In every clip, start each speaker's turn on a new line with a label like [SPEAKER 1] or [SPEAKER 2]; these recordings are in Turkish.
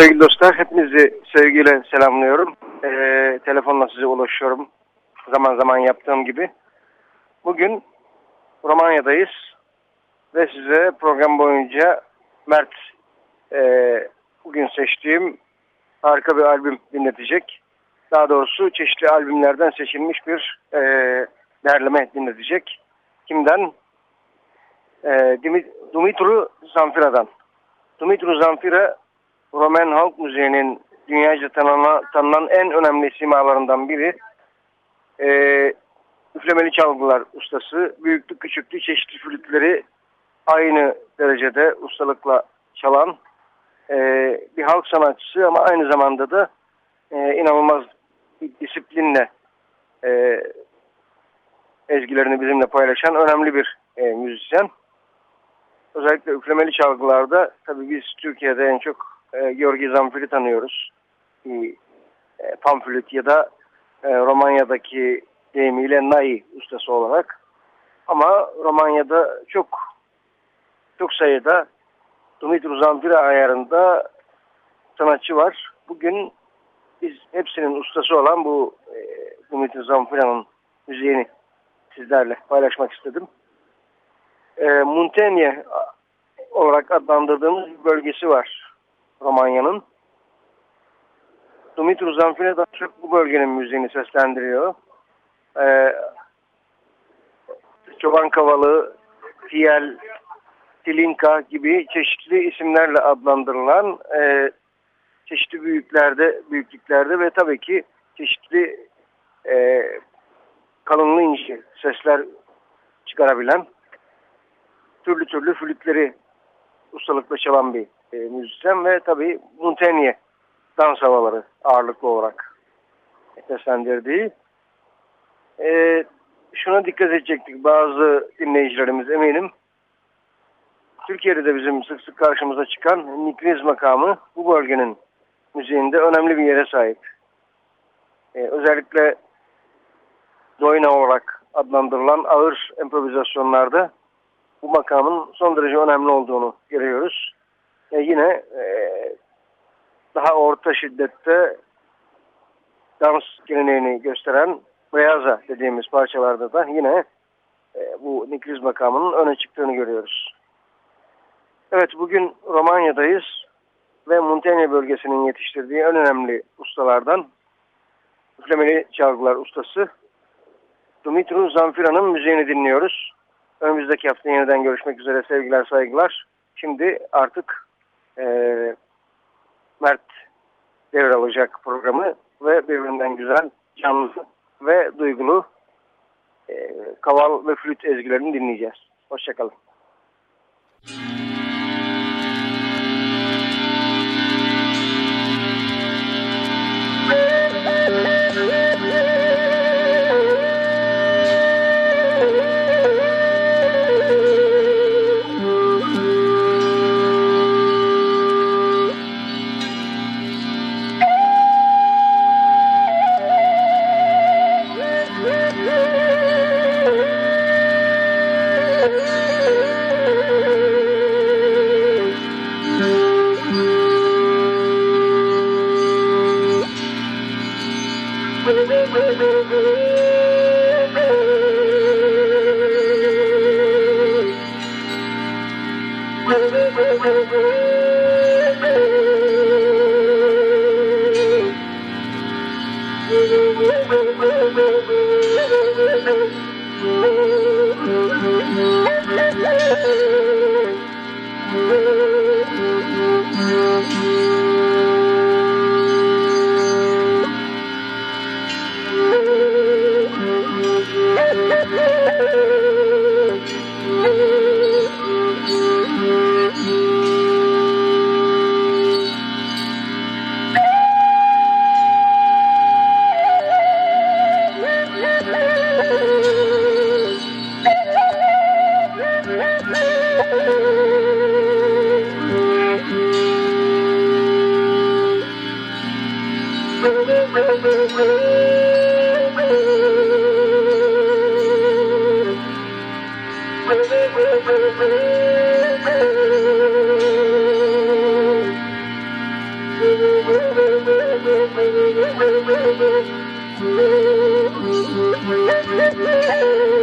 [SPEAKER 1] sevgili dostlar, hepinizi sevgiyle selamlıyorum. Ee, telefonla size ulaşıyorum. Zaman zaman yaptığım gibi. Bugün Romanya'dayız ve size program boyunca Mert e, bugün seçtiğim harika bir albüm dinletecek. Daha doğrusu çeşitli albümlerden seçilmiş bir e, derleme dinletecek. Kimden? E, Dumitru Zamfira'dan. Dumitru Zamfira Roman Halk Müziği'nin dünyaca tanınan, tanınan en önemli simalarından biri. Ee, üflemeli çalgılar ustası. Büyüklü küçüklü çeşitli flütleri aynı derecede ustalıkla çalan e, bir halk sanatçısı ama aynı zamanda da e, inanılmaz bir disiplinle e, ezgilerini bizimle paylaşan önemli bir e, müzisyen. Özellikle üflemeli çalgılarda tabii biz Türkiye'de en çok e, Georgi Zamfir'i tanıyoruz. E, pamflüt ya da e, Romanya'daki deyimiyle Nai ustası olarak. Ama Romanya'da çok çok sayıda Dumitru Zamfir ayarında sanatçı var. Bugün biz hepsinin ustası olan bu e, Dumitru Zamfira'nın müziğini sizlerle paylaşmak istedim. E, Muntenya olarak adlandırdığımız bir bölgesi var Romanya'nın. Dumitru Zanfine daha çok bu bölgenin müziğini seslendiriyor. Ee, Çoban Kavalı, Tiyel, Tilinka gibi çeşitli isimlerle adlandırılan e, çeşitli büyüklerde, büyüklüklerde ve tabii ki çeşitli e, kalınlığı inci sesler çıkarabilen türlü türlü flütleri ustalıkla çalan bir e, müzisyen ve tabii Montaigne dans havaları ağırlıklı olarak seslendirdiği. E, şuna dikkat edecektik bazı dinleyicilerimiz eminim. Türkiye'de de bizim sık sık karşımıza çıkan Nikriz makamı bu bölgenin müziğinde önemli bir yere sahip. Ee, özellikle doyna olarak adlandırılan ağır improvizasyonlarda bu makamın son derece önemli olduğunu görüyoruz. E yine e, daha orta şiddette dans geleneğini gösteren Beyaza dediğimiz parçalarda da yine e, bu Nikriz makamının öne çıktığını görüyoruz. Evet bugün Romanya'dayız ve Muntenya bölgesinin yetiştirdiği en önemli ustalardan üflemeli çalgılar ustası Dumitru Zamfira'nın müziğini dinliyoruz. Önümüzdeki hafta yeniden görüşmek üzere sevgiler saygılar. Şimdi artık e, Mert devralacak programı ve birbirinden güzel, canlı ve duygulu e, kaval ve flüt ezgilerini dinleyeceğiz. Hoşçakalın.
[SPEAKER 2] să-mi Thank you.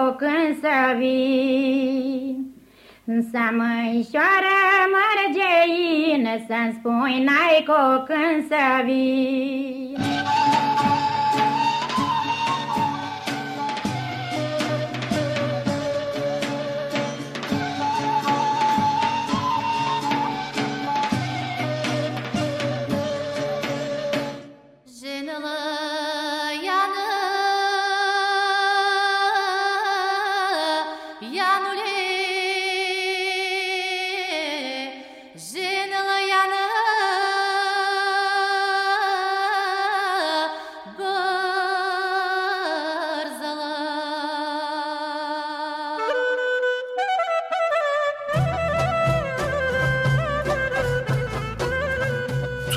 [SPEAKER 2] Spuni n-ai cu când să vii.
[SPEAKER 3] Să măișoară mărgeină, Să-mi spui n-ai cu când să vii.